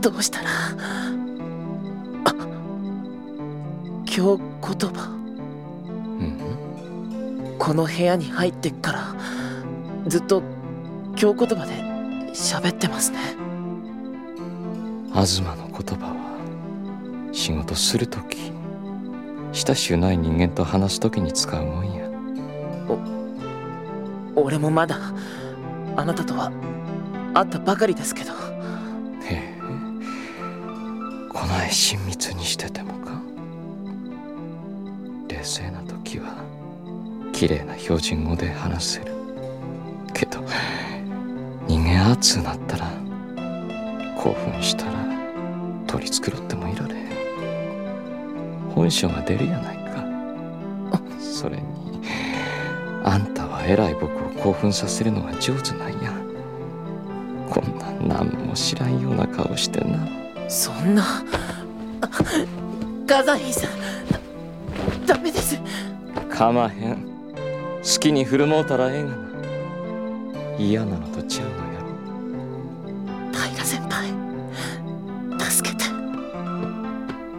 どうしたら？あ京言葉。うん。この部屋に入ってっからずっと京言葉で喋ってますね。東の言葉は仕事する時親しゅうない人間と話す時に使うもんや。俺もまだあなたとは会ったばかりですけどこない親密にしててもか？冷静な時は綺麗な標準語で話せる。けど人間熱うなったら興奮したら取り繕ってもいられ本性が出るやないか。それにあんたは偉い僕を興奮させるのが上手なんや。こんな何も知らんような顔してな。そんな。ガザヒさん。ダメです。かまへん。好きに振る舞うたらええがな。嫌なのとちゃうのや。ろ平先輩。